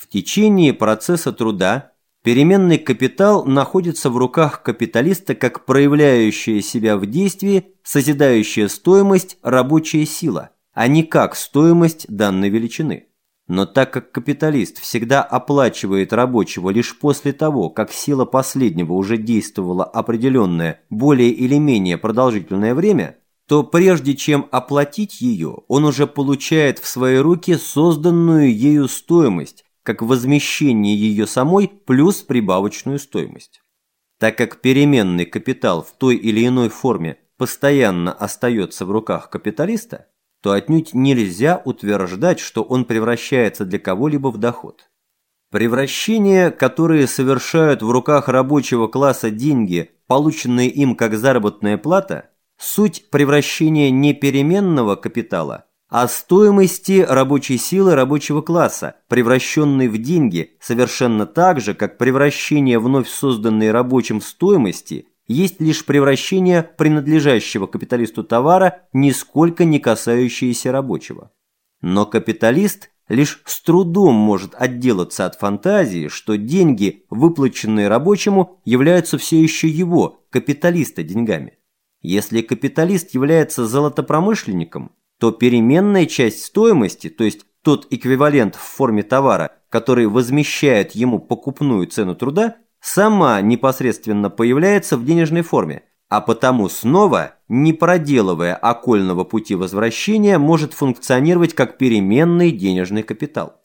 В течение процесса труда переменный капитал находится в руках капиталиста как проявляющая себя в действии созидающая стоимость рабочая сила, а не как стоимость данной величины. Но так как капиталист всегда оплачивает рабочего лишь после того, как сила последнего уже действовала определенное, более или менее продолжительное время, то прежде чем оплатить ее, он уже получает в свои руки созданную ею стоимость, как возмещение ее самой плюс прибавочную стоимость. Так как переменный капитал в той или иной форме постоянно остается в руках капиталиста, то отнюдь нельзя утверждать, что он превращается для кого-либо в доход. Превращения, которые совершают в руках рабочего класса деньги, полученные им как заработная плата, суть превращения не переменного капитала, а стоимости рабочей силы рабочего класса, превращенной в деньги, совершенно так же, как превращение вновь созданной рабочим стоимости есть лишь превращение принадлежащего капиталисту товара, нисколько не касающееся рабочего. Но капиталист лишь с трудом может отделаться от фантазии, что деньги, выплаченные рабочему, являются все еще его, капиталиста, деньгами. Если капиталист является золотопромышленником, то переменная часть стоимости, то есть тот эквивалент в форме товара, который возмещает ему покупную цену труда, сама непосредственно появляется в денежной форме, а потому снова, не проделывая окольного пути возвращения, может функционировать как переменный денежный капитал.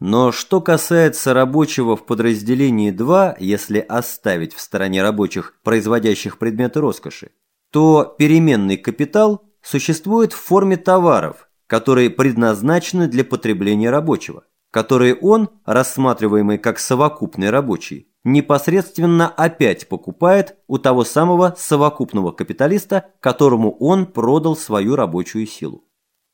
Но что касается рабочего в подразделении 2, если оставить в стороне рабочих, производящих предметы роскоши, то переменный капитал существует в форме товаров, которые предназначены для потребления рабочего, которые он, рассматриваемый как совокупный рабочий, непосредственно опять покупает у того самого совокупного капиталиста, которому он продал свою рабочую силу.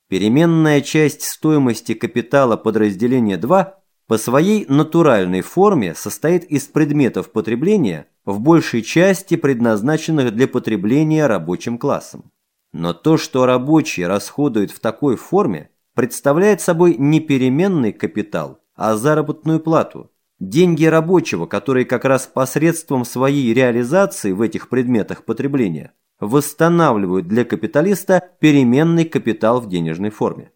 Переменная часть стоимости капитала подразделения 2 по своей натуральной форме состоит из предметов потребления, в большей части предназначенных для потребления рабочим классом. Но то, что рабочий расходует в такой форме, представляет собой не переменный капитал, а заработную плату, Деньги рабочего, которые как раз посредством своей реализации в этих предметах потребления восстанавливают для капиталиста переменный капитал в денежной форме.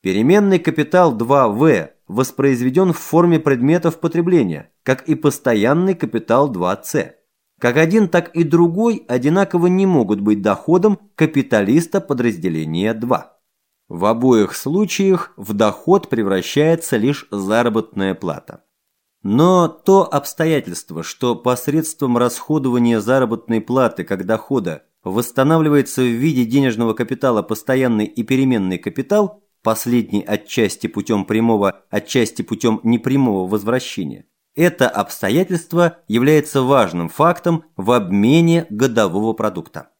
Переменный капитал 2В воспроизведен в форме предметов потребления, как и постоянный капитал 2С. Как один, так и другой одинаково не могут быть доходом капиталиста подразделения 2. В обоих случаях в доход превращается лишь заработная плата. Но то обстоятельство, что посредством расходования заработной платы как дохода восстанавливается в виде денежного капитала постоянный и переменный капитал, последний отчасти путем прямого, отчасти путем непрямого возвращения, это обстоятельство является важным фактом в обмене годового продукта.